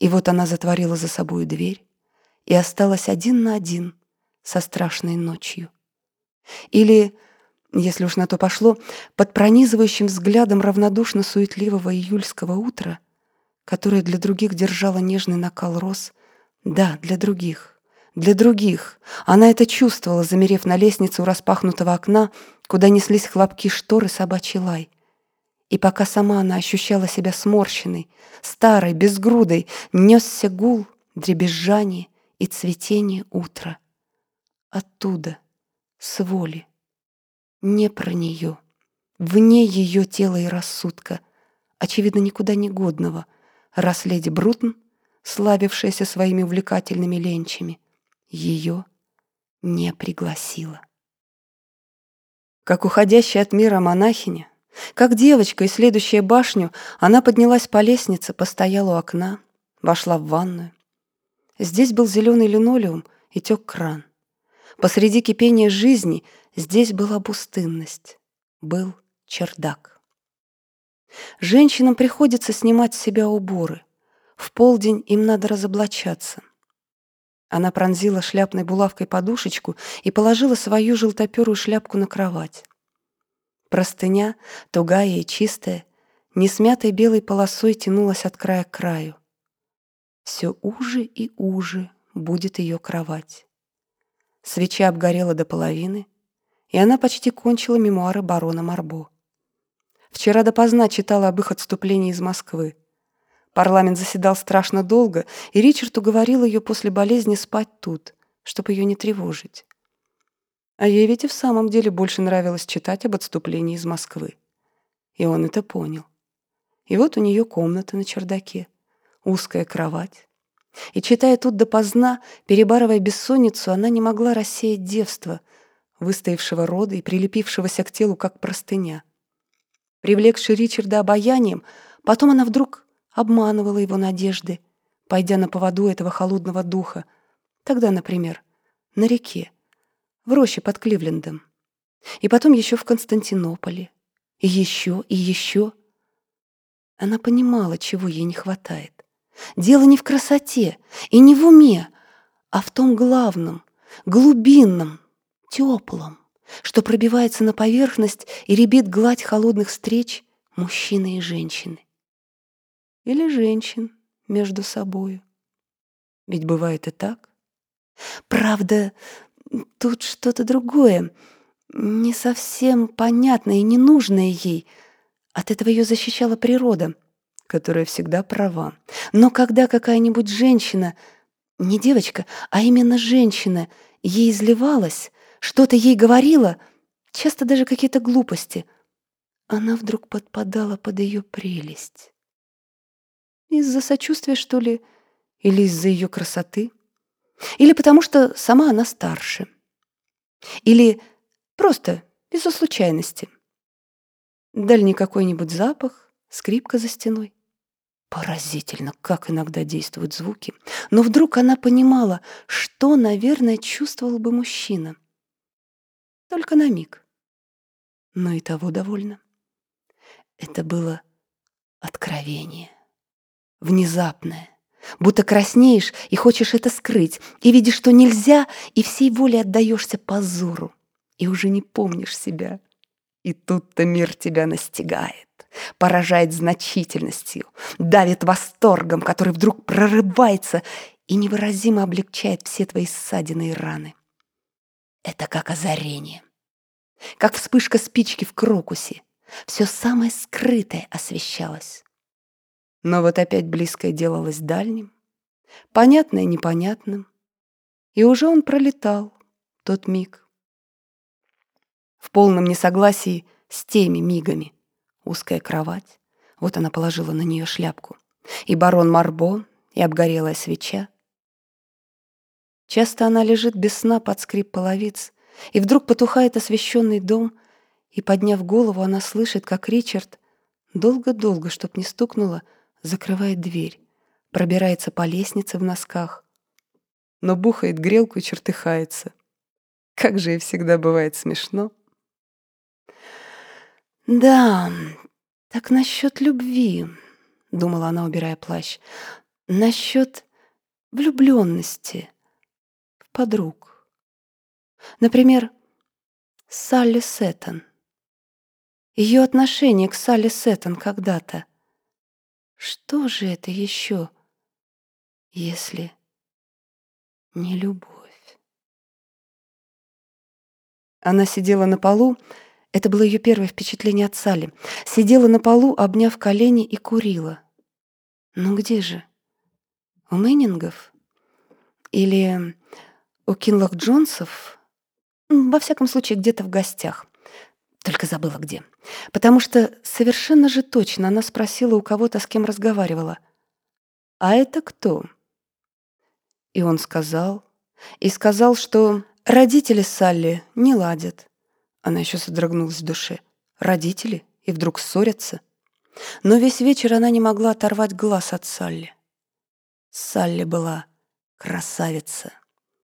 И вот она затворила за собой дверь и осталась один на один со страшной ночью. Или, если уж на то пошло, под пронизывающим взглядом равнодушно-суетливого июльского утра, которое для других держало нежный накал роз, да, для других, для других. Она это чувствовала, замерев на лестнице у распахнутого окна, куда неслись хлопки штор и собачий лай. И пока сама она ощущала себя сморщенной, старой, безгрудой, несся гул, дребезжание и цветение утра. Оттуда, с воли, не про нее, вне ее тела и рассудка, очевидно, никуда не годного, раз леди Брутон, славившаяся своими увлекательными ленчами, ее не пригласила. Как уходящая от мира монахиня, как девочка, исследующая башню, она поднялась по лестнице, постояла у окна, вошла в ванную. Здесь был зеленый линолеум и тек кран. Посреди кипения жизни здесь была пустынность, был чердак. Женщинам приходится снимать с себя уборы. В полдень им надо разоблачаться. Она пронзила шляпной булавкой подушечку и положила свою желтоперую шляпку на кровать. Простыня, тугая и чистая, несмятой белой полосой тянулась от края к краю. Все уже и уже будет ее кровать. Свеча обгорела до половины, и она почти кончила мемуары барона Марбо. Вчера допоздна читала об их отступлении из Москвы. Парламент заседал страшно долго, и Ричард уговорил ее после болезни спать тут, чтобы ее не тревожить. А ей ведь и в самом деле больше нравилось читать об отступлении из Москвы. И он это понял. И вот у нее комната на чердаке, узкая кровать. И, читая тут допоздна, перебарывая бессонницу, она не могла рассеять девство, выстоявшего рода и прилепившегося к телу, как простыня. Привлекший Ричарда обаянием, потом она вдруг обманывала его надежды, пойдя на поводу этого холодного духа. Тогда, например, на реке, в роще под Кливлендом. И потом еще в Константинополе. И еще, и еще. Она понимала, чего ей не хватает. Дело не в красоте и не в уме, а в том главном, глубинном, теплом, что пробивается на поверхность и ребит гладь холодных встреч мужчины и женщины. Или женщин между собою. Ведь бывает и так. Правда, Тут что-то другое, не совсем понятное и ненужное ей. От этого ее защищала природа, которая всегда права. Но когда какая-нибудь женщина, не девочка, а именно женщина, ей изливалась, что-то ей говорила, часто даже какие-то глупости, она вдруг подпадала под ее прелесть. Из-за сочувствия, что ли, или из-за ее красоты? Или потому что сама она старше. Или просто из-за случайности. Дальний какой-нибудь запах, скрипка за стеной. Поразительно, как иногда действуют звуки. Но вдруг она понимала, что, наверное, чувствовал бы мужчина. Только на миг. Но и того довольно. Это было откровение. Внезапное, будто краснеешь и хочешь это скрыть, и видишь, что нельзя, и всей волей отдаешься позору, и уже не помнишь себя. И тут-то мир тебя настигает, поражает значительностью, давит восторгом, который вдруг прорывается и невыразимо облегчает все твои ссадины и раны. Это как озарение, как вспышка спички в крокусе. Все самое скрытое освещалось. Но вот опять близкое делалось дальним, понятное непонятным, и уже он пролетал, тот миг. В полном несогласии с теми мигами. Узкая кровать, вот она положила на нее шляпку, и барон Марбо, и обгорелая свеча. Часто она лежит без сна под скрип половиц, и вдруг потухает освещенный дом, и, подняв голову, она слышит, как Ричард долго-долго, чтоб не стукнуло, закрывает дверь, пробирается по лестнице в носках, но бухает грелку и чертыхается. Как же и всегда бывает смешно. «Да, так насчет любви», — думала она, убирая плащ. насчет влюбленности в подруг. Например, Салли Сеттон. Ее отношение к Салли Сеттон когда-то. Что же это еще, если не любовь? Она сидела на полу, это было ее первое впечатление от Салли, сидела на полу, обняв колени и курила. Ну где же? У Мэннингов? Или у Кинлок Джонсов? Во всяком случае, где-то в гостях. Только забыла где. Потому что совершенно же точно она спросила у кого-то, с кем разговаривала. «А это кто?» И он сказал. И сказал, что родители Салли не ладят. Она еще содрогнулась в душе. Родители? И вдруг ссорятся? Но весь вечер она не могла оторвать глаз от Салли. Салли была красавица.